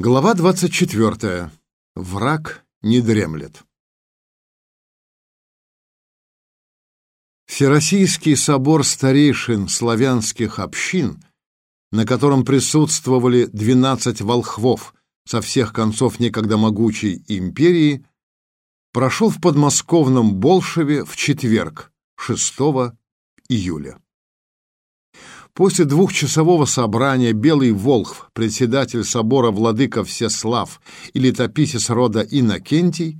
Глава 24. Враг не дремлет. Всероссийский собор старейшин славянских общин, на котором присутствовали 12 волхвов со всех концов некогда могучей империи, прошел в подмосковном Болшеве в четверг, 6 июля. После двухчасового собрания Белый Волхв, председатель собора владыка Всеслав и летописец рода Иннокентий,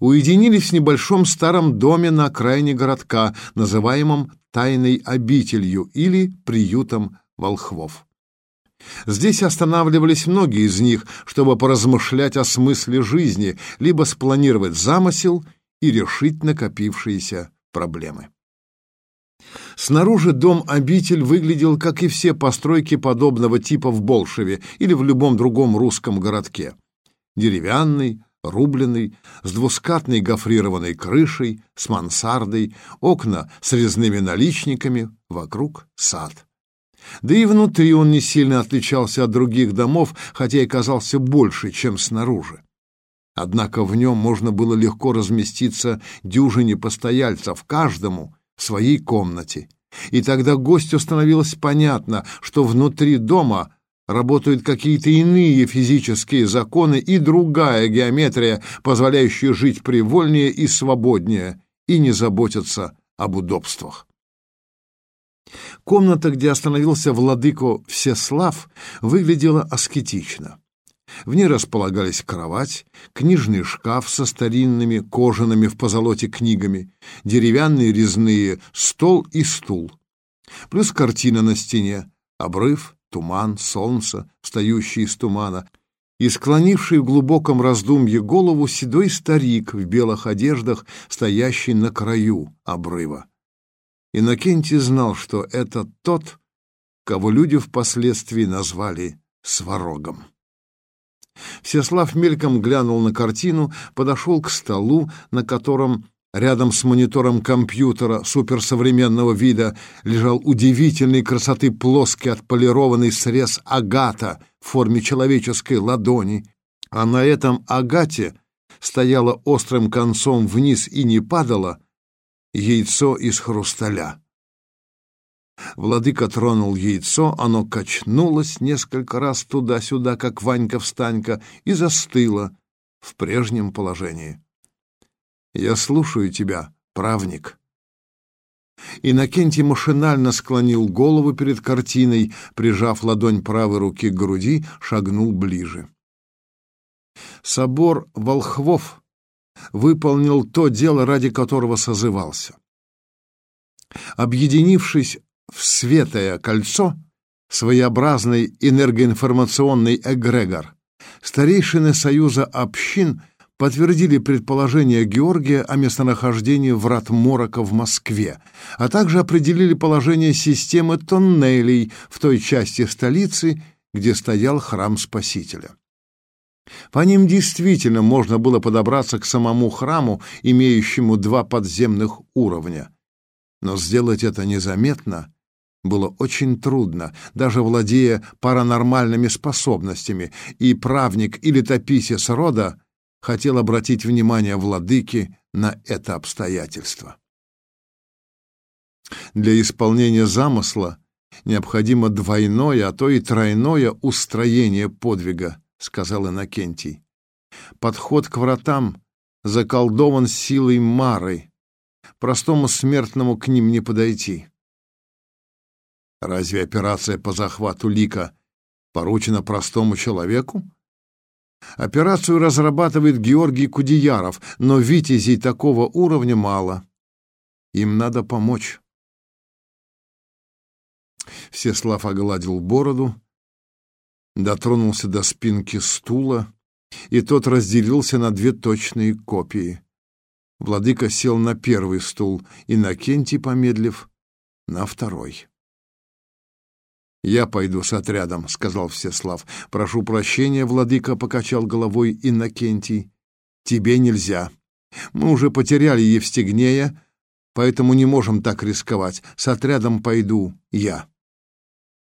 уединились в небольшом старом доме на окраине городка, называемом Тайной обителью или приютом волхвов. Здесь останавливались многие из них, чтобы поразмышлять о смысле жизни, либо спланировать замысел и решить накопившиеся проблемы. Снаружи дом-обитель выглядел, как и все постройки подобного типа в Болшеве или в любом другом русском городке. Деревянный, рубленый, с двускатной гофрированной крышей, с мансардой, окна с резными наличниками, вокруг сад. Да и внутри он не сильно отличался от других домов, хотя и казался больше, чем снаружи. Однако в нем можно было легко разместиться дюжине постояльцев, каждому в своей комнате. И тогда гостю становилось понятно, что внутри дома работают какие-то иные физические законы и другая геометрия, позволяющая жить привольнее и свободнее, и не заботиться об удобствах. Комната, где остановился владыко Всеслав, выглядела аскетично. В ней располагались кровать, книжный шкаф со старинными кожаными в позолоте книгами, деревянные резные стол и стул. Плюс картина на стене, обрыв, туман, солнце, встающий из тумана, и склонивший в глубоком раздумье голову седой старик в белых одеждах, стоящий на краю обрыва. Иннокентий знал, что это тот, кого люди впоследствии назвали Сварогом. Всеслав мельком глянул на картину, подошел к столу, на котором рядом с монитором компьютера суперсовременного вида лежал удивительной красоты плоский отполированный срез агата в форме человеческой ладони, а на этом агате стояло острым концом вниз и не падало яйцо из хрусталя. Владыка тронул яйцо, оно качнулось несколько раз туда-сюда, как Ванька-встанька, и застыло в прежнем положении. «Я слушаю тебя, правник». Иннокентий машинально склонил голову перед картиной, прижав ладонь правой руки к груди, шагнул ближе. Собор Волхвов выполнил то дело, ради которого созывался. Объединившись в светое кольцо своеобразный энергоинформационный эгрегор. Старейшины Союза общин подтвердили предположение Георгия о местонахождении врат Морока в Москве, а также определили положение системы тоннелей в той части столицы, где стоял храм Спасителя. По ним действительно можно было подобраться к самому храму, имеющему два подземных уровня. Но сделать это незаметно было очень трудно, даже владея паранормальными способностями, и правник или летописец рода хотел обратить внимание владыки на это обстоятельство. Для исполнения замысла необходимо двойное, а то и тройное устроение подвига, сказал Иннокентий. Подход к вратам заколдован силой Мары. Простому смертному к ним не подойти. Разве операция по захвату лика поручена простому человеку? Операцию разрабатывает Георгий Кудеяров, но витязей такого уровня мало. Им надо помочь. Всеслав огладил бороду, дотронулся до спинки стула, и тот разделился на две точные копии. Владыка сел на первый стул, и Накентий, помедлив, на второй. «Я пойду с отрядом», — сказал Всеслав. «Прошу прощения, владыка», — покачал головой Иннокентий. «Тебе нельзя. Мы уже потеряли Евстигнея, поэтому не можем так рисковать. С отрядом пойду я.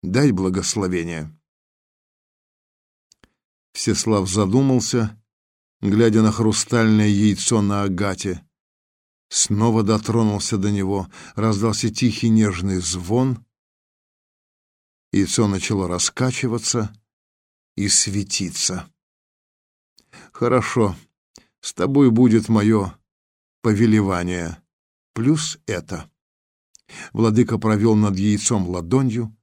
Дай благословение». Всеслав задумался, глядя на хрустальное яйцо на агате. Снова дотронулся до него, раздался тихий нежный звон. Яйцо начало раскачиваться и светиться. «Хорошо, с тобой будет мое повелевание, плюс это». Владыка провел над яйцом ладонью,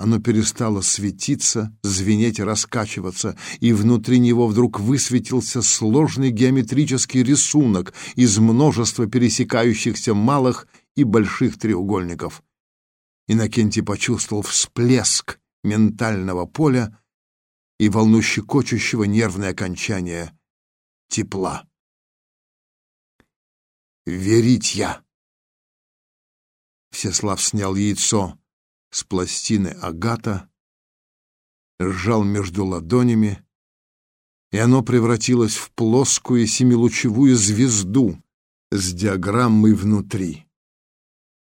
оно перестало светиться, звенеть раскачиваться, и внутри него вдруг высветился сложный геометрический рисунок из множества пересекающихся малых и больших треугольников. Иннокентий почувствовал всплеск ментального поля и волну щекочущего нервное окончание тепла. «Верить я!» Всеслав снял яйцо с пластины агата, сжал между ладонями, и оно превратилось в плоскую семилучевую звезду с диаграммой внутри.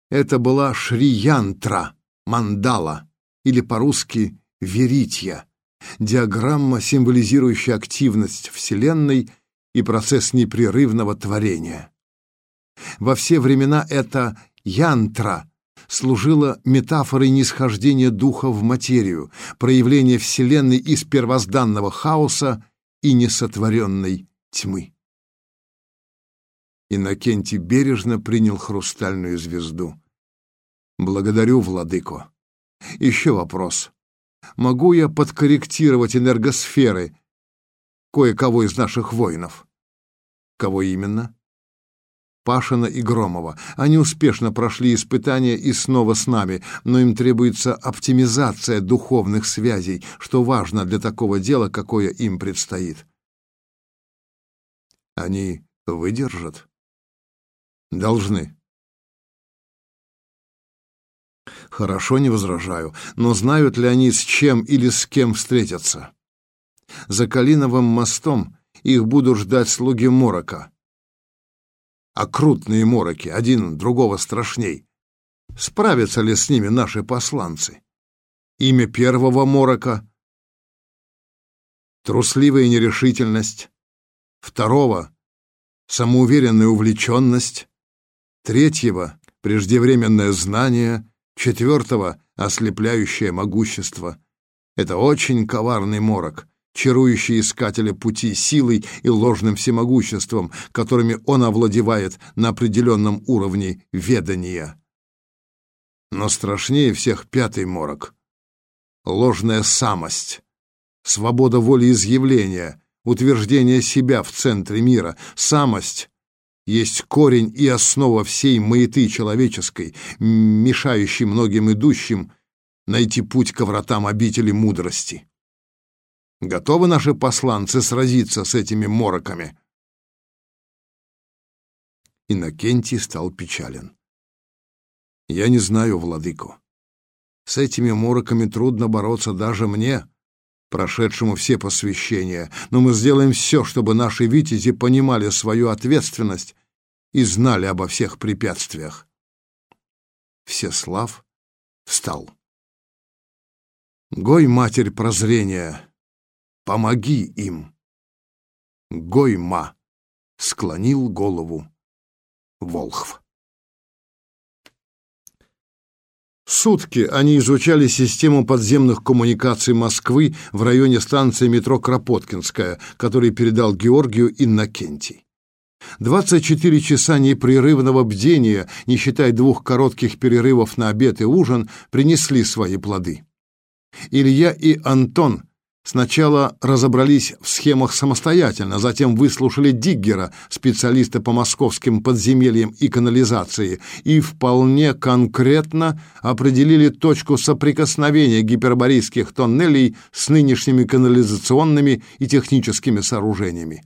Это была Шри-Янтра, мандала, или по-русски Веритья, диаграмма, символизирующая активность Вселенной и процесс непрерывного творения. Во все времена это янтра служила метафорой нисхождения духа в материю, проявления Вселенной из первозданного хаоса и несотворенной тьмы. Иннокентий бережно принял хрустальную звезду. «Благодарю, владыко. Еще вопрос. Могу я подкорректировать энергосферы кое-кого из наших воинов?» «Кого именно?» Пашина и Громова. Они успешно прошли испытания и снова с нами, но им требуется оптимизация духовных связей, что важно для такого дела, какое им предстоит. Они выдержат? Должны. Хорошо, не возражаю, но знают ли они, с чем или с кем встретятся? За Калиновым мостом их будут ждать слуги Морока окрутные мороки, один другого страшней. Справятся ли с ними наши посланцы? Имя первого морока — трусливая нерешительность, второго — самоуверенная увлеченность, третьего — преждевременное знание, четвертого — ослепляющее могущество. Это очень коварный морок, чарующий искателя пути силой и ложным всемогуществом, которыми он овладевает на определенном уровне ведания. Но страшнее всех пятый морок — ложная самость, свобода воли изъявления, утверждение себя в центре мира, самость — есть корень и основа всей маяты человеческой, мешающей многим идущим найти путь к вратам обители мудрости. Готовы наши посланцы сразиться с этими мороками?» Иннокентий стал печален. «Я не знаю, владыку. С этими мороками трудно бороться даже мне, прошедшему все посвящения, но мы сделаем все, чтобы наши витязи понимали свою ответственность и знали обо всех препятствиях». Всеслав встал. «Гой, Матерь прозрения!» Помоги им. Гойма склонил голову Волхв. Сутки они изучали систему подземных коммуникаций Москвы в районе станции метро Кропоткинская, который передал Георгию Иннокентий. 24 часа непрерывного бдения, не считая двух коротких перерывов на обед и ужин, принесли свои плоды. Илья и Антон Сначала разобрались в схемах самостоятельно, затем выслушали Диггера, специалиста по московским подземельям и канализации, и вполне конкретно определили точку соприкосновения гиперборейских тоннелей с нынешними канализационными и техническими сооружениями.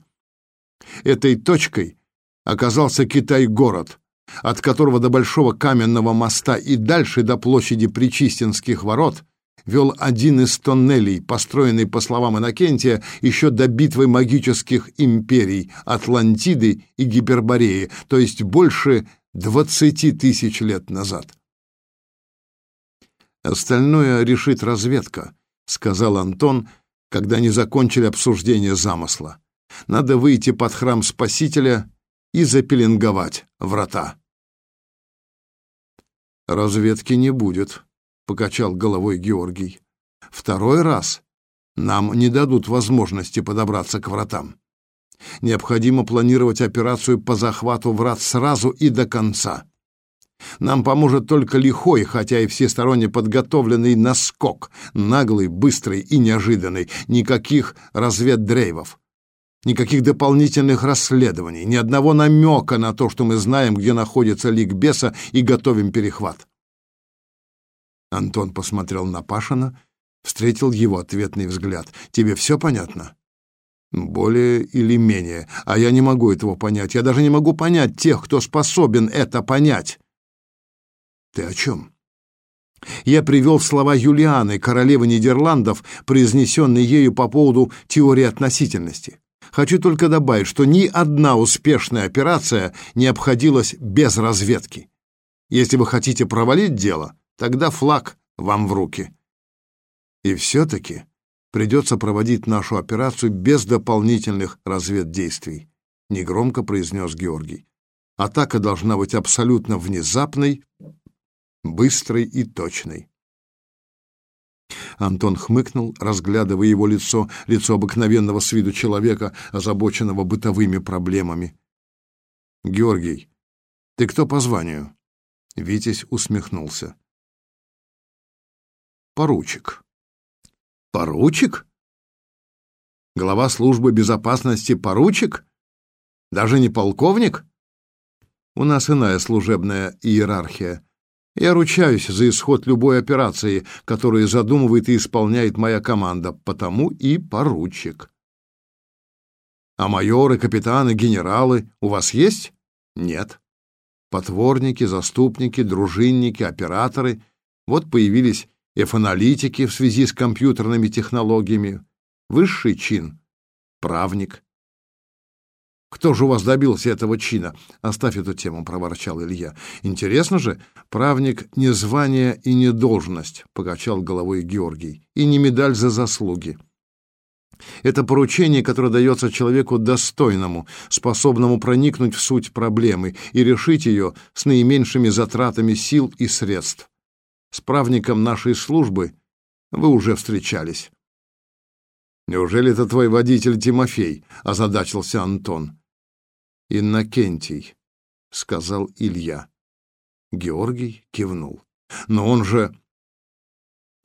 Этой точкой оказался Китай-город, от которого до Большого каменного моста и дальше до площади Причистинских ворот – вел один из тоннелей, построенный, по словам Иннокентия, еще до битвы магических империй Атлантиды и Гипербореи, то есть больше двадцати тысяч лет назад. «Остальное решит разведка», — сказал Антон, когда не закончили обсуждение замысла. Надо выйти под храм Спасителя и запеленговать врата. «Разведки не будет», — покачал головой Георгий. «Второй раз нам не дадут возможности подобраться к вратам. Необходимо планировать операцию по захвату врат сразу и до конца. Нам поможет только лихой, хотя и всесторонне подготовленный наскок, наглый, быстрый и неожиданный, никаких разведдрейвов. Никаких дополнительных расследований, ни одного намека на то, что мы знаем, где находится лик беса и готовим перехват. Антон посмотрел на Пашина, встретил его ответный взгляд. «Тебе все понятно?» «Более или менее. А я не могу этого понять. Я даже не могу понять тех, кто способен это понять». «Ты о чем?» Я привел слова Юлианы, королевы Нидерландов, произнесенные ею по поводу теории относительности. Хочу только добавить, что ни одна успешная операция не обходилась без разведки. Если вы хотите провалить дело, тогда флаг вам в руки. И все-таки придется проводить нашу операцию без дополнительных разведдействий, негромко произнес Георгий. Атака должна быть абсолютно внезапной, быстрой и точной. Антон хмыкнул, разглядывая его лицо, лицо обыкновенного с виду человека, озабоченного бытовыми проблемами. «Георгий, ты кто по званию?» Витязь усмехнулся. «Поручик». «Поручик? Глава службы безопасности поручик? Даже не полковник?» «У нас иная служебная иерархия», я ручаюсь за исход любой операции, которую задумывает и исполняет моя команда, потому и поручик. А майоры, капитаны, генералы у вас есть? Нет. Потворники, заступники, дружинники, операторы. Вот появились эфаналитики в связи с компьютерными технологиями. Высший чин — правник. Кто же у вас добился этого чина? Оставь эту тему, проворчал Илья. Интересно же, правник не звание и не должность, покачал головой Георгий, и не медаль за заслуги. Это поручение, которое дается человеку достойному, способному проникнуть в суть проблемы и решить ее с наименьшими затратами сил и средств. С правником нашей службы вы уже встречались. Неужели это твой водитель Тимофей? озадачился Антон. «Иннокентий», — сказал Илья. Георгий кивнул. «Но он же...»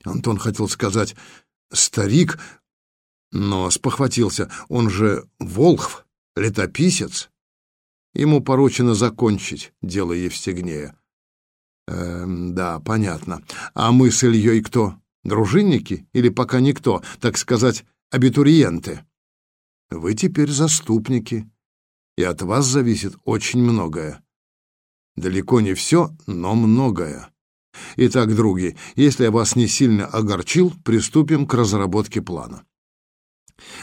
Антон хотел сказать «старик», но спохватился. Он же Волхв, летописец. Ему поручено закончить дело Евстигнея. Эм, да, понятно. А мы с Ильей кто? Дружинники или пока никто, так сказать, абитуриенты? Вы теперь заступники, и от вас зависит очень многое. Далеко не все, но многое. Итак, други, если я вас не сильно огорчил, приступим к разработке плана.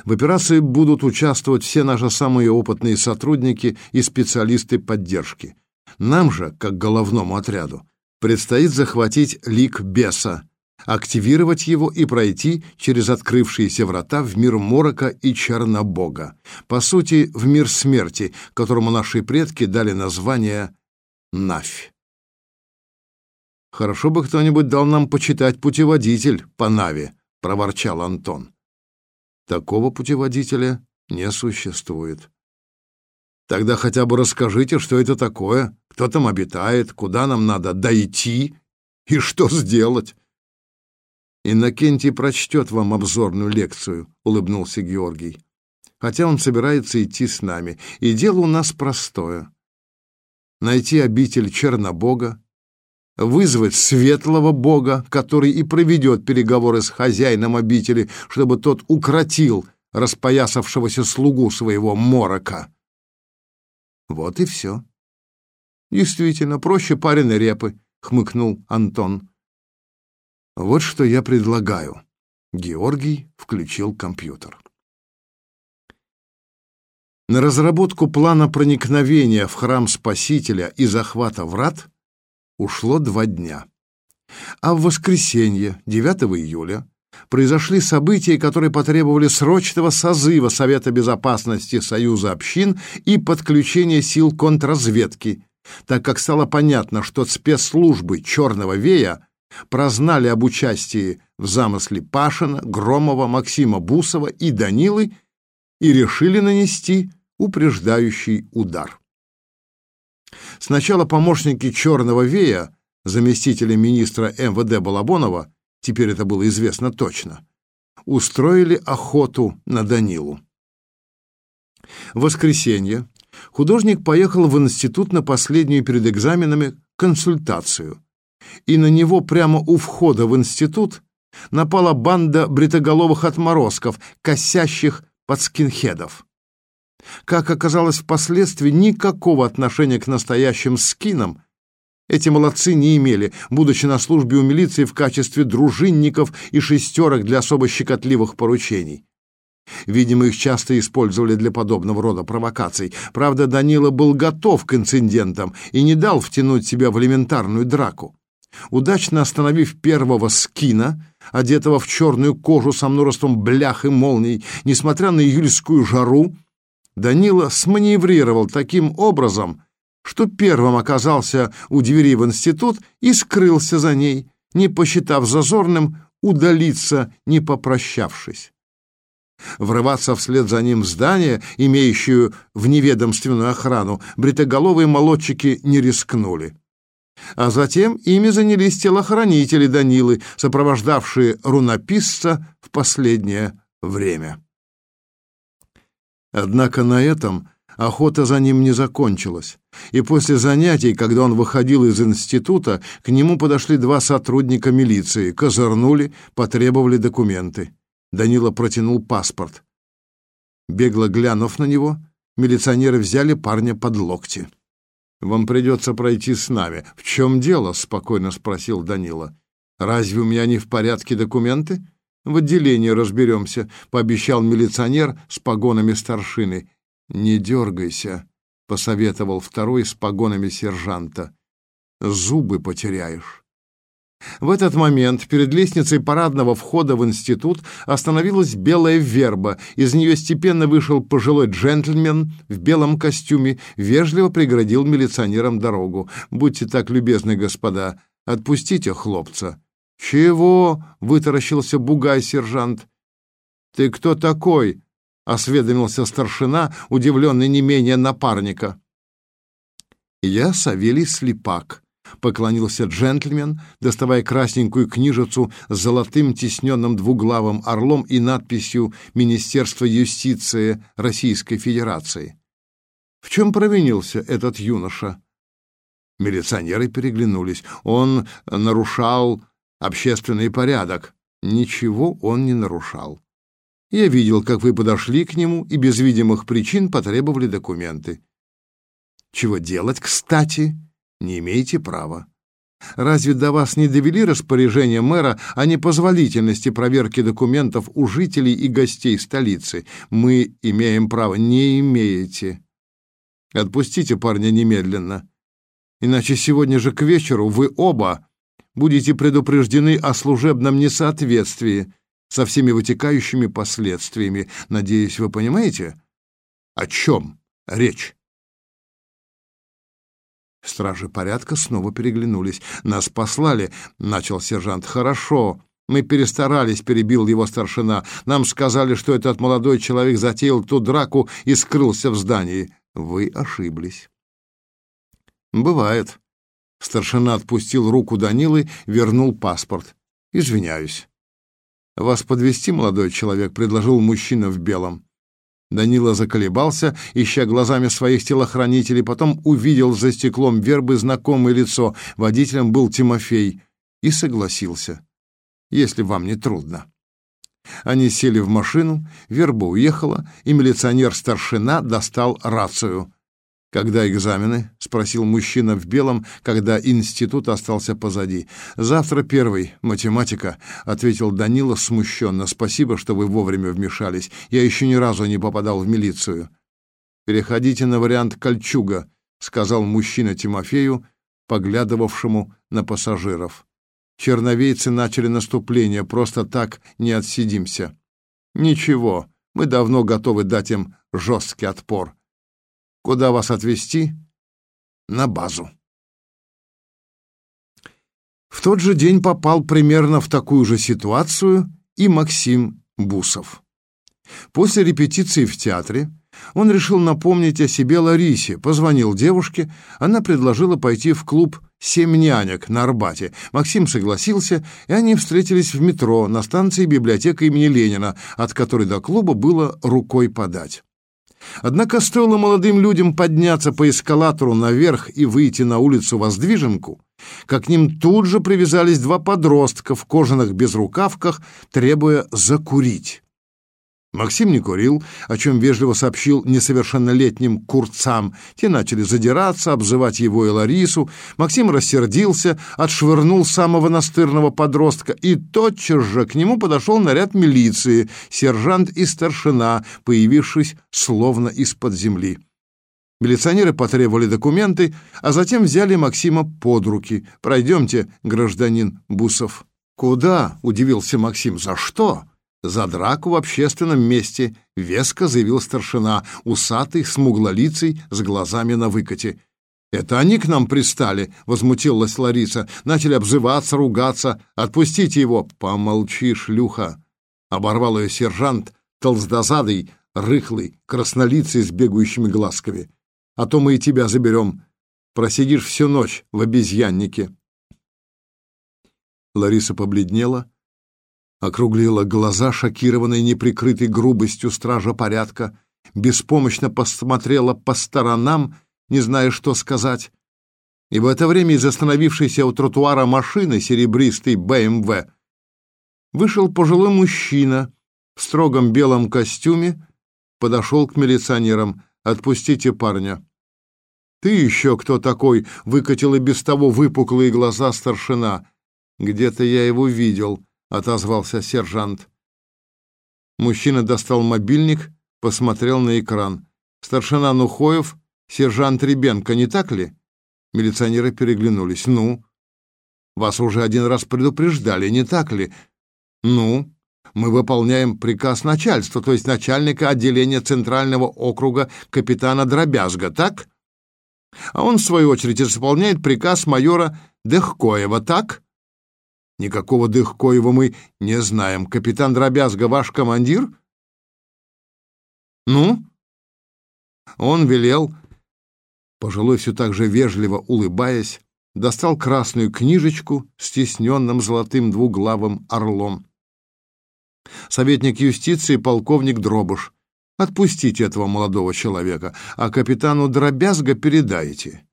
В операции будут участвовать все наши самые опытные сотрудники и специалисты поддержки. Нам же, как головному отряду, предстоит захватить лик беса, активировать его и пройти через открывшиеся врата в мир Морока и Чернобога, по сути, в мир смерти, которому наши предки дали название Навь. «Хорошо бы кто-нибудь дал нам почитать путеводитель по Наве», — проворчал Антон. «Такого путеводителя не существует». «Тогда хотя бы расскажите, что это такое, кто там обитает, куда нам надо дойти и что сделать». «Иннокентий прочтет вам обзорную лекцию», — улыбнулся Георгий. «Хотя он собирается идти с нами, и дело у нас простое. Найти обитель Чернобога, вызвать светлого бога, который и проведет переговоры с хозяином обители, чтобы тот укротил распоясавшегося слугу своего морока. Вот и все. Действительно, проще пареной репы, хмыкнул Антон. Вот что я предлагаю. Георгий включил компьютер. На разработку плана проникновения в храм Спасителя и захвата врат ушло два дня. А в воскресенье, 9 июля, произошли события, которые потребовали срочного созыва Совета Безопасности Союза общин и подключения сил контрразведки, так как стало понятно, что спецслужбы «Черного вея» прознали об участии в замысле Пашина, Громова, Максима Бусова и Данилы и решили нанести упреждающий удар. Сначала помощники «Черного вея», заместителя министра МВД Балабонова, теперь это было известно точно, устроили охоту на Данилу. В воскресенье художник поехал в институт на последнюю перед экзаменами консультацию, и на него прямо у входа в институт напала банда бритоголовых отморозков, косящих под скинхедов. Как оказалось впоследствии, никакого отношения к настоящим скинам эти молодцы не имели, будучи на службе у милиции в качестве дружинников и шестерок для особо щекотливых поручений. Видимо, их часто использовали для подобного рода провокаций. Правда, Данила был готов к инцидентам и не дал втянуть себя в элементарную драку. Удачно остановив первого скина, одетого в черную кожу со множеством блях и молний, несмотря на июльскую жару, Данила сманеврировал таким образом, что первым оказался у двери в институт и скрылся за ней, не посчитав зазорным удалиться, не попрощавшись. Врываться вслед за ним в здание, имеющее вневедомственную охрану, бритоголовые молодчики не рискнули. А затем ими занялись телохранители Данилы, сопровождавшие рунописца в последнее время. Однако на этом охота за ним не закончилась, и после занятий, когда он выходил из института, к нему подошли два сотрудника милиции, козырнули, потребовали документы. Данила протянул паспорт. Бегло глянув на него, милиционеры взяли парня под локти. «Вам придется пройти с нами». «В чем дело?» — спокойно спросил Данила. «Разве у меня не в порядке документы?» В отделении разберемся, — пообещал милиционер с погонами старшины. — Не дергайся, — посоветовал второй с погонами сержанта. — Зубы потеряешь. В этот момент перед лестницей парадного входа в институт остановилась белая верба. Из нее степенно вышел пожилой джентльмен в белом костюме, вежливо преградил милиционерам дорогу. «Будьте так любезны, господа, отпустите хлопца». «Чего?» — вытаращился бугай-сержант. «Ты кто такой?» — осведомился старшина, удивленный не менее напарника. «Я Савелий Слепак», — поклонился джентльмен, доставая красненькую книжицу с золотым тисненным двуглавым орлом и надписью «Министерство юстиции Российской Федерации». В чем провинился этот юноша? Милиционеры переглянулись. Он нарушал общественный порядок. Ничего он не нарушал. Я видел, как вы подошли к нему и без видимых причин потребовали документы. Чего делать, кстати, не имеете права. Разве до вас не довели распоряжение мэра о непозволительности проверки документов у жителей и гостей столицы? Мы имеем право. Не имеете. Отпустите парня немедленно. Иначе сегодня же к вечеру вы оба будете предупреждены о служебном несоответствии со всеми вытекающими последствиями. Надеюсь, вы понимаете, о чем речь? Стражи порядка снова переглянулись. «Нас послали», — начал сержант. «Хорошо. Мы перестарались», — перебил его старшина. «Нам сказали, что этот молодой человек затеял ту драку и скрылся в здании. Вы ошиблись». «Бывает», Старшина отпустил руку Данилы, вернул паспорт. «Извиняюсь». «Вас подвести молодой человек», — предложил мужчина в белом. Данила заколебался, ища глазами своих телохранителей, потом увидел за стеклом вербы знакомое лицо. Водителем был Тимофей и согласился. «Если вам не трудно». Они сели в машину, верба уехала, и милиционер-старшина достал рацию. «Когда экзамены?» — спросил мужчина в белом, когда институт остался позади. «Завтра первый. Математика», — ответил Данила смущенно. «Спасибо, что вы вовремя вмешались. Я еще ни разу не попадал в милицию». «Переходите на вариант кольчуга», — сказал мужчина Тимофею, поглядывавшему на пассажиров. черновейцы начали наступление, просто так не отсидимся. Ничего, мы давно готовы дать им жесткий отпор. Куда вас отвезти? На базу. В тот же день попал примерно в такую же ситуацию и Максим Бусов. После репетиции в театре он решил напомнить о себе Ларисе, позвонил девушке, она предложила пойти в клуб «Семь нянек» на Арбате. Максим согласился, и они встретились в метро на станции библиотека имени Ленина, от которой до клуба было рукой подать. Однако стоило молодым людям подняться по эскалатору наверх и выйти на улицу Воздвиженку, как к ним тут же привязались два подростка в кожаных безрукавках, требуя закурить. Максим не курил, о чем вежливо сообщил несовершеннолетним курцам. Те начали задираться, обзывать его и Ларису. Максим рассердился, отшвырнул самого настырного подростка, и тотчас же к нему подошел наряд милиции, сержант и старшина, появившись словно из-под земли. Милиционеры потребовали документы, а затем взяли Максима под руки. «Пройдемте, гражданин Бусов». «Куда?» — удивился Максим. «За что?» За драку в общественном месте веско заявил старшина, усатый, смуглолицый, с глазами на выкате. «Это они к нам пристали», — возмутилась Лариса. «Начали обзываться, ругаться. Отпустите его». «Помолчи, шлюха», — оборвал ее сержант, толстозадый, рыхлый, краснолицый с бегающими глазками. «А то мы и тебя заберем. Просидишь всю ночь в обезьяннике». Лариса побледнела, округлила глаза, шокированной неприкрытой грубостью стража порядка, беспомощно посмотрела по сторонам, не зная, что сказать. И в это время из остановившейся у тротуара машины серебристый БМВ вышел пожилой мужчина в строгом белом костюме, подошел к милиционерам. «Отпустите парня». «Ты еще кто такой?» — выкатил и без того выпуклые глаза старшина. «Где-то я его видел», — отозвался сержант. Мужчина достал мобильник, посмотрел на экран. «Старшина Нухоев, сержант Ребенко, не так ли?» Милиционеры переглянулись. «Ну?» «Вас уже один раз предупреждали, не так ли?» «Ну?» «Мы выполняем приказ начальства, то есть начальника отделения Центрального округа капитана Дробязга, так?» «А он, в свою очередь, исполняет приказ майора Дехкоева, так?» Никакого Дыхкоева мы не знаем. Капитан Дробязга ваш командир? Ну? Он велел, пожилой все так же вежливо улыбаясь, достал красную книжечку с тисненным золотым двуглавым орлом. Советник юстиции полковник Дробуш. Отпустите этого молодого человека, а капитану Дробязга передайте.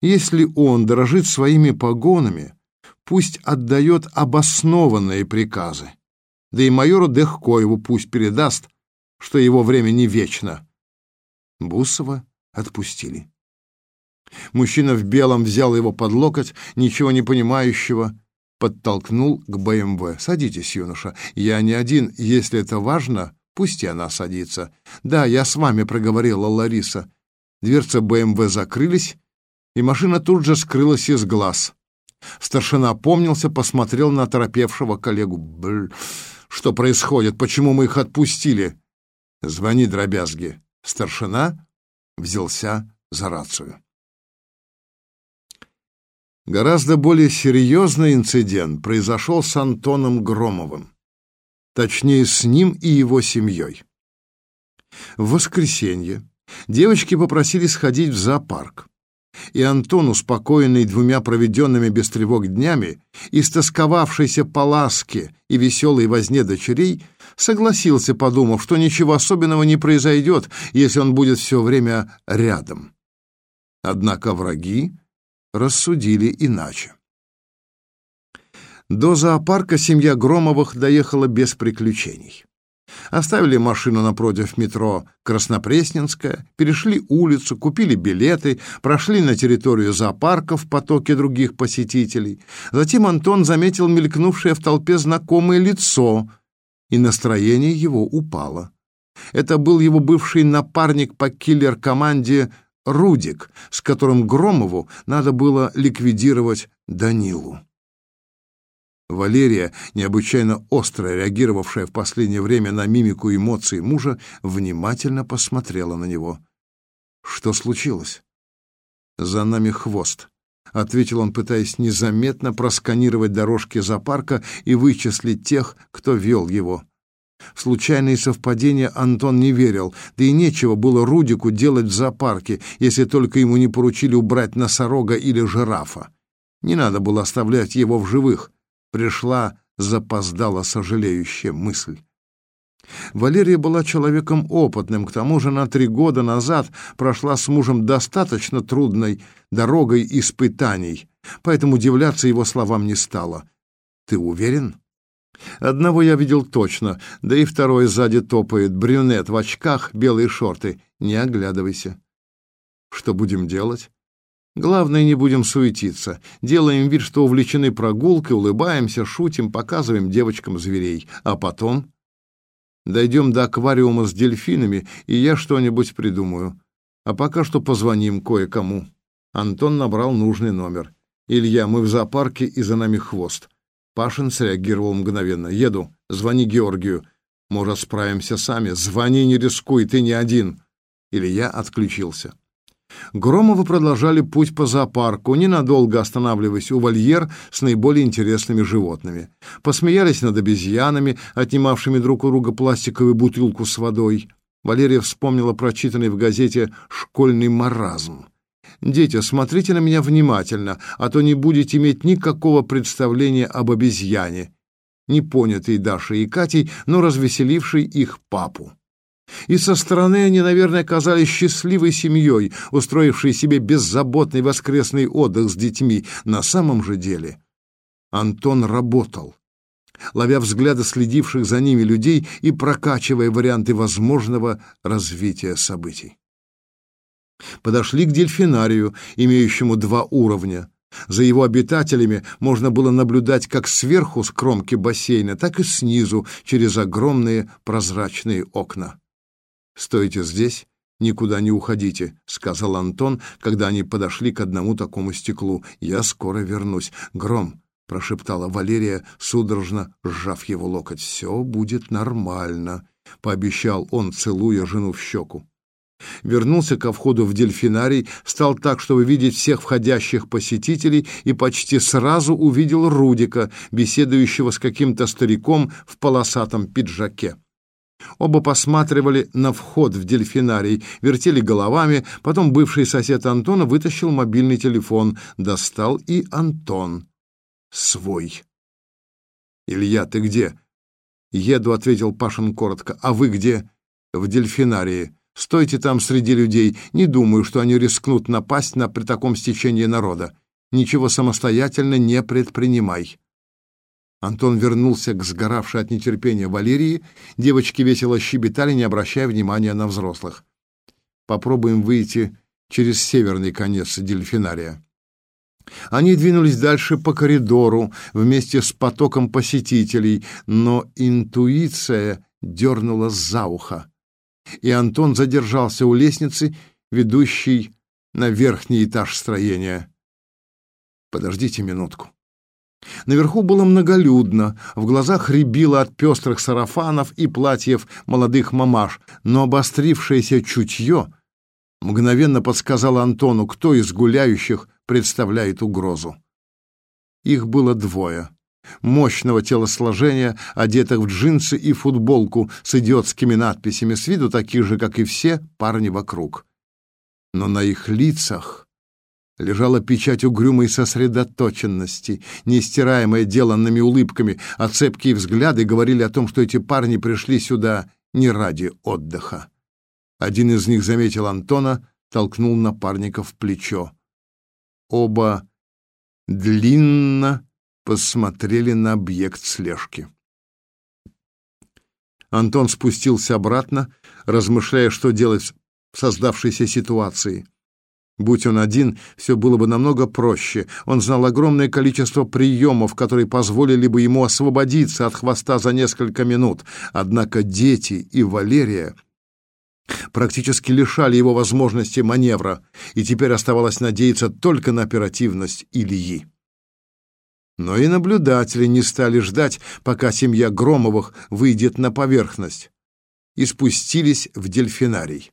Если он дорожит своими погонами, пусть отдает обоснованные приказы. Да и майору Дехкоеву пусть передаст, что его время не вечно. Бусова отпустили. Мужчина в белом взял его под локоть, ничего не понимающего, подтолкнул к БМВ. «Садитесь, юноша. Я не один. Если это важно, пусть она садится». «Да, я с вами», — проговорила Лариса. Дверцы БМВ закрылись, и машина тут же скрылась из глаз. Старшина помнился, посмотрел на торопевшего коллегу. Бль, что происходит? Почему мы их отпустили? Звони дробязги. Старшина взялся за рацию. Гораздо более серьезный инцидент произошел с Антоном Громовым. Точнее, с ним и его семьей. В воскресенье девочки попросили сходить в зоопарк и Антон, успокоенный двумя проведенными без тревог днями, истосковавшийся по ласке и веселой возне дочерей, согласился, подумав, что ничего особенного не произойдет, если он будет все время рядом. Однако враги рассудили иначе. До зоопарка семья Громовых доехала без приключений. Оставили машину напротив метро Краснопресненская, перешли улицу, купили билеты, прошли на территорию зоопарка в потоке других посетителей. Затем Антон заметил мелькнувшее в толпе знакомое лицо, и настроение его упало. Это был его бывший напарник по киллер-команде Рудик, с которым Громову надо было ликвидировать Данилу. Валерия, необычайно остро реагировавшая в последнее время на мимику эмоций мужа, внимательно посмотрела на него. «Что случилось?» «За нами хвост», — ответил он, пытаясь незаметно просканировать дорожки зоопарка и вычислить тех, кто вел его. В случайные совпадения Антон не верил, да и нечего было Рудику делать в зоопарке, если только ему не поручили убрать носорога или жирафа. Не надо было оставлять его в живых. Пришла запоздала сожалеющая мысль. Валерия была человеком опытным, к тому же на три года назад прошла с мужем достаточно трудной дорогой испытаний, поэтому удивляться его словам не стала. «Ты уверен?» Одного я видел точно, да и второй сзади топает, брюнет в очках, белые шорты. Не оглядывайся. Что будем делать? Главное, не будем суетиться. Делаем вид, что увлечены прогулкой, улыбаемся, шутим, показываем девочкам зверей. А потом дойдем до аквариума с дельфинами, и я что-нибудь придумаю. А пока что позвоним кое-кому. Антон набрал нужный номер. «Илья, мы в зоопарке, и за нами хвост». Пашин среагировал мгновенно. «Еду. Звони Георгию. Может, справимся сами. Звони, не рискуй, ты не один». Илья отключился. Громовы продолжали путь по зоопарку, ненадолго останавливаясь у вольер с наиболее интересными животными. Посмеялись над обезьянами, отнимавшими друг у друга пластиковую бутылку с водой. Валерия вспомнила прочитанный в газете «Школьный маразм». Дети, смотрите на меня внимательно, а то не будете иметь никакого представления об обезьяне, не понятой Дашей и Катей, но развеселившей их папу. И со стороны они, наверное, казались счастливой семьей, устроившей себе беззаботный воскресный отдых с детьми. На самом же деле Антон работал, ловя взгляды следивших за ними людей и прокачивая варианты возможного развития событий подошли к дельфинарию, имеющему два уровня. За его обитателями можно было наблюдать как сверху с кромки бассейна, так и снизу через огромные прозрачные окна. «Стойте здесь, никуда не уходите», — сказал Антон, когда они подошли к одному такому стеклу. «Я скоро вернусь. Гром», — прошептала Валерия, судорожно сжав его локоть. «Все будет нормально», — пообещал он, целуя жену в щеку. Вернулся ко входу в дельфинарий, стал так, чтобы видеть всех входящих посетителей, и почти сразу увидел Рудика, беседующего с каким-то стариком в полосатом пиджаке. Оба посматривали на вход в дельфинарий, вертели головами, потом бывший сосед Антона вытащил мобильный телефон, достал и Антон. Свой. «Илья, ты где?» «Еду», — ответил Пашин коротко. «А вы где?» «В дельфинарии». Стойте там среди людей. Не думаю, что они рискнут напасть на при таком стечении народа. Ничего самостоятельно не предпринимай. Антон вернулся к сгоравшей от нетерпения Валерии. Девочки весело щебетали, не обращая внимания на взрослых. Попробуем выйти через северный конец дельфинария. Они двинулись дальше по коридору вместе с потоком посетителей, но интуиция дернула за ухо и Антон задержался у лестницы, ведущей на верхний этаж строения. Подождите минутку. Наверху было многолюдно, в глазах рябило от пестрых сарафанов и платьев молодых мамаш, но обострившееся чутье мгновенно подсказало Антону, кто из гуляющих представляет угрозу. Их было двое мощного телосложения, одетых в джинсы и футболку с идиотскими надписями, с виду таких же, как и все парни вокруг. Но на их лицах лежала печать угрюмой сосредоточенности, нестираемая деланными улыбками, а цепкие взгляды говорили о том, что эти парни пришли сюда не ради отдыха. Один из них заметил Антона, толкнул напарника в плечо. Оба длинно посмотрели на объект слежки. Антон спустился обратно, размышляя, что делать в создавшейся ситуации. Будь он один, все было бы намного проще. Он знал огромное количество приемов, которые позволили бы ему освободиться от хвоста за несколько минут. Однако дети и Валерия практически лишали его возможности маневра, и теперь оставалось надеяться только на оперативность Ильи. Но и наблюдатели не стали ждать, пока семья Громовых выйдет на поверхность, и спустились в дельфинарий.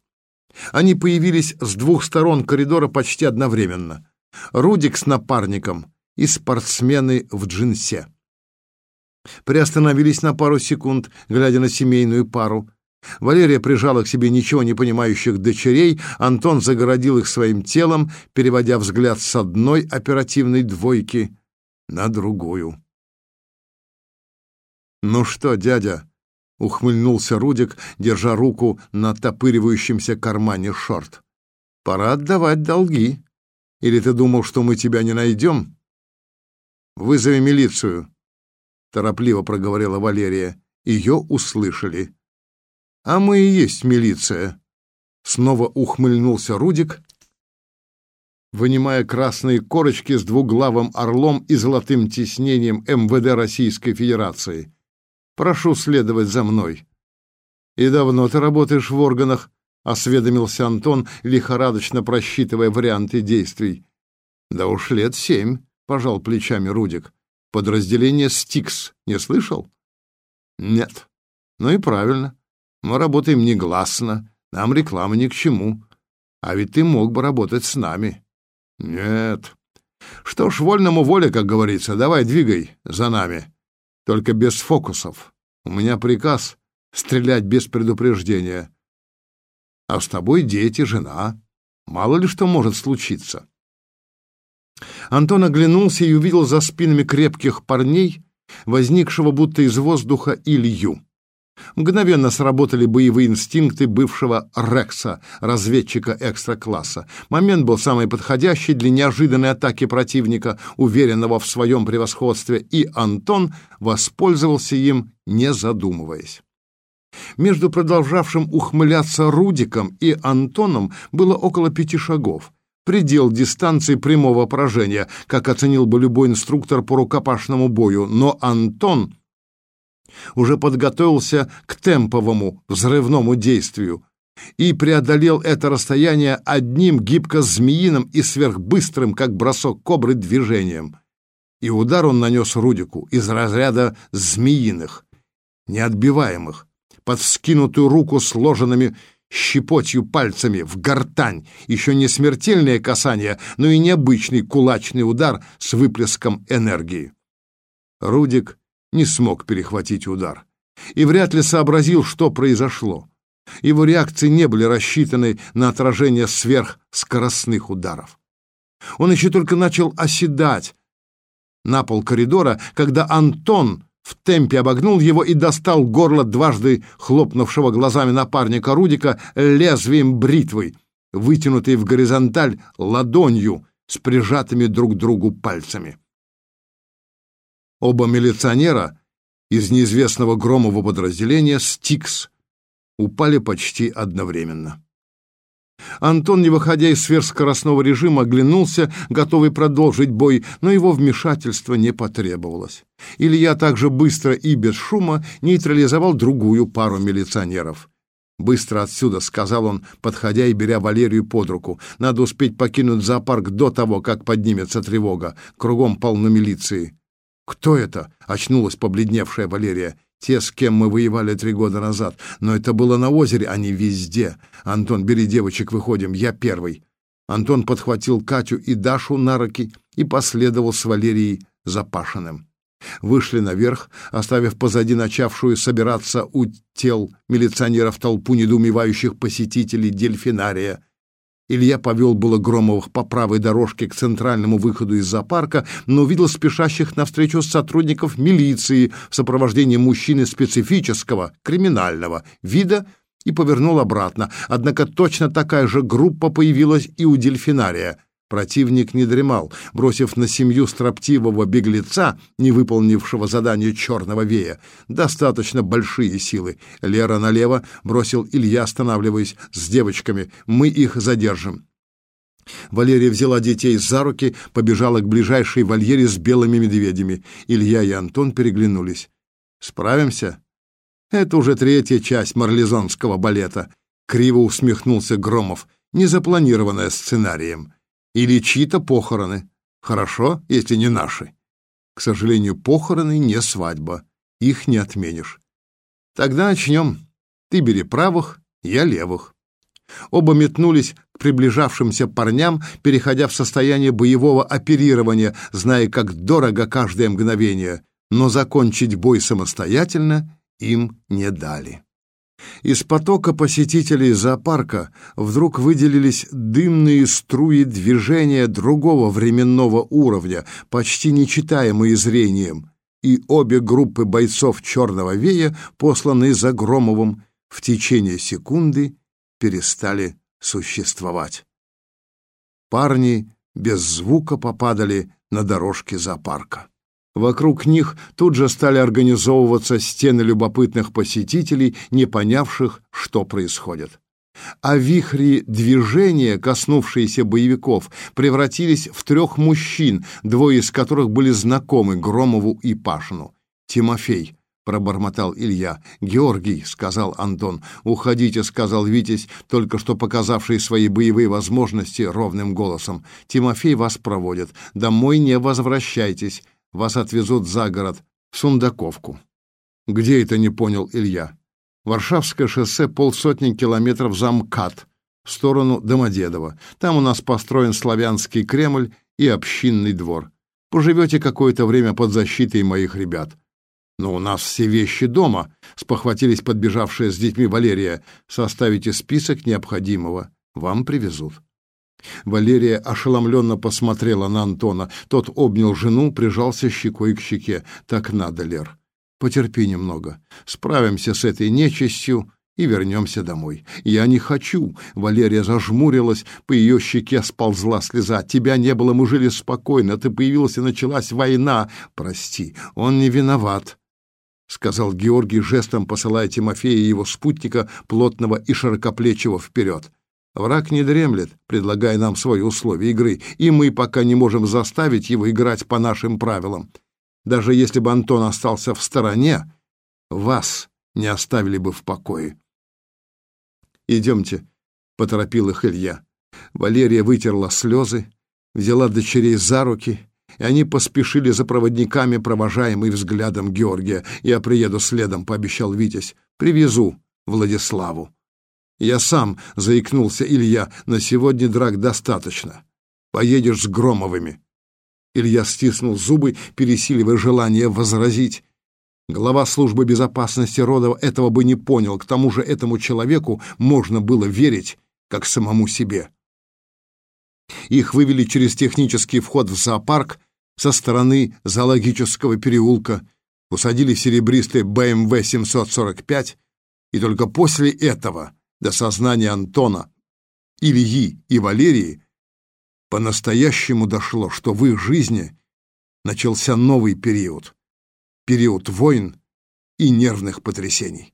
Они появились с двух сторон коридора почти одновременно. Рудик с напарником и спортсмены в джинсе. Приостановились на пару секунд, глядя на семейную пару. Валерия прижала к себе ничего не понимающих дочерей, Антон загородил их своим телом, переводя взгляд с одной оперативной двойки на другую. «Ну что, дядя?» — ухмыльнулся Рудик, держа руку на топыривающемся кармане шорт. «Пора отдавать долги. Или ты думал, что мы тебя не найдем?» «Вызови милицию», — торопливо проговорила Валерия. Ее услышали. «А мы и есть милиция», — снова ухмыльнулся Рудик, вынимая красные корочки с двуглавым орлом и золотым тиснением МВД Российской Федерации. «Прошу следовать за мной». «И давно ты работаешь в органах?» — осведомился Антон, лихорадочно просчитывая варианты действий. «Да уж лет семь», — пожал плечами Рудик. «Подразделение «Стикс» не слышал?» «Нет». «Ну и правильно. Мы работаем негласно, нам реклама ни к чему. А ведь ты мог бы работать с нами». «Нет». «Что ж, вольному воле, как говорится. Давай, двигай за нами. Только без фокусов. У меня приказ стрелять без предупреждения. А с тобой дети, жена. Мало ли что может случиться». Антон оглянулся и увидел за спинами крепких парней, возникшего будто из воздуха Илью. Мгновенно сработали боевые инстинкты бывшего Рекса, разведчика экстра-класса. Момент был самый подходящий для неожиданной атаки противника, уверенного в своем превосходстве, и Антон воспользовался им, не задумываясь. Между продолжавшим ухмыляться Рудиком и Антоном было около пяти шагов предел дистанции прямого поражения, как оценил бы любой инструктор по рукопашному бою, но Антон уже подготовился к темповому взрывному действию и преодолел это расстояние одним гибко-змеиным и сверхбыстрым, как бросок кобры, движением. И удар он нанес Рудику из разряда змеиных, неотбиваемых, под вскинутую руку сложенными щепотью пальцами в гортань. Еще не смертельное касание, но и необычный кулачный удар с выплеском энергии. Рудик не смог перехватить удар и вряд ли сообразил, что произошло. Его реакции не были рассчитаны на отражение сверхскоростных ударов. Он еще только начал оседать на пол коридора, когда Антон в темпе обогнул его и достал горло дважды хлопнувшего глазами напарника Рудика лезвием бритвы, вытянутой в горизонталь ладонью с прижатыми друг к другу пальцами. Оба милиционера из неизвестного громового подразделения «Стикс» упали почти одновременно. Антон, не выходя из сверхскоростного режима, оглянулся, готовый продолжить бой, но его вмешательство не потребовалось. Илья также быстро и без шума нейтрализовал другую пару милиционеров. «Быстро отсюда», — сказал он, подходя и беря Валерию под руку. «Надо успеть покинуть зоопарк до того, как поднимется тревога. Кругом полно милиции». «Кто это?» — очнулась побледневшая Валерия. Те, с кем мы воевали три года назад. Но это было на озере, а не везде. Антон, бери девочек, выходим. Я первый. Антон подхватил Катю и Дашу на руки и последовал с Валерией за Пашиным. Вышли наверх, оставив позади начавшую собираться у тел милиционеров толпу недоумевающих посетителей дельфинария. Илья повел было Громовых по правой дорожке к центральному выходу из зоопарка, но увидел спешащих навстречу сотрудников милиции в сопровождении мужчины специфического, криминального вида и повернул обратно. Однако точно такая же группа появилась и у дельфинария — Противник не дремал, бросив на семью строптивого беглеца, не выполнившего задание черного вея, достаточно большие силы. Лера налево бросил Илья, останавливаясь с девочками. «Мы их задержим». Валерия взяла детей за руки, побежала к ближайшей вольере с белыми медведями. Илья и Антон переглянулись. «Справимся?» «Это уже третья часть марлезонского балета», — криво усмехнулся Громов, незапланированная сценарием или чьи-то похороны. Хорошо, если не наши. К сожалению, похороны не свадьба. Их не отменишь. Тогда начнем. Ты бери правых, я левых. Оба метнулись к приближавшимся парням, переходя в состояние боевого оперирования, зная, как дорого каждое мгновение, но закончить бой самостоятельно им не дали. Из потока посетителей зоопарка вдруг выделились дымные струи движения другого временного уровня, почти нечитаемые зрением, и обе группы бойцов «Черного вея», посланные за Громовым, в течение секунды перестали существовать. Парни без звука попадали на дорожки зоопарка. Вокруг них тут же стали организовываться стены любопытных посетителей, не понявших, что происходит. А вихри движения, коснувшиеся боевиков, превратились в трех мужчин, двое из которых были знакомы Громову и Пашину. Тимофей, — пробормотал Илья. «Георгий», — сказал Антон. «Уходите», — сказал Витязь, только что показавший свои боевые возможности ровным голосом. «Тимофей вас проводит. Домой не возвращайтесь. Вас отвезут за город, в Сундаковку». «Где это?» — не понял Илья. «Варшавское шоссе полсотни километров за МКАД, в сторону Домодедово. Там у нас построен славянский Кремль и общинный двор. Поживете какое-то время под защитой моих ребят». «Но у нас все вещи дома», — спохватились подбежавшие с детьми Валерия. «Составите список необходимого. Вам привезут». Валерия ошеломленно посмотрела на Антона. Тот обнял жену, прижался щекой к щеке. «Так надо, Лер. Потерпи немного. Справимся с этой нечистью и вернемся домой. Я не хочу. Валерия зажмурилась, по ее щеке сползла слеза. Тебя не было, мы жили спокойно. Ты появился, началась война. Прости, он не виноват. — сказал Георгий жестом, посылая Тимофея и его спутника, плотного и широкоплечего, вперед. «Враг не дремлет, предлагая нам свои условия игры, и мы пока не можем заставить его играть по нашим правилам. Даже если бы Антон остался в стороне, вас не оставили бы в покое». «Идемте», — поторопил их Илья. Валерия вытерла слезы, взяла дочерей за руки — и они поспешили за проводниками, провожаемый взглядом Георгия. «Я приеду следом», — пообещал Витязь. «Привезу Владиславу». «Я сам», — заикнулся Илья, — «на сегодня драк достаточно. Поедешь с Громовыми». Илья стиснул зубы, пересиливая желание возразить. Глава службы безопасности рода этого бы не понял, к тому же этому человеку можно было верить, как самому себе. Их вывели через технический вход в зоопарк со стороны зоологического переулка, усадили в серебристый БМВ 745, и только после этого до сознания Антона, Ильи и Валерии по-настоящему дошло, что в их жизни начался новый период, период войн и нервных потрясений.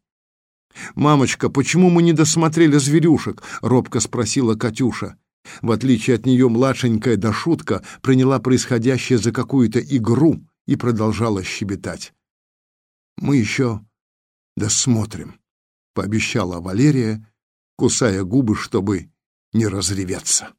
«Мамочка, почему мы не досмотрели зверюшек?» — робко спросила Катюша. В отличие от нее, младшенькая Дашутка приняла происходящее за какую-то игру и продолжала щебетать. «Мы еще досмотрим», — пообещала Валерия, кусая губы, чтобы не разреветься.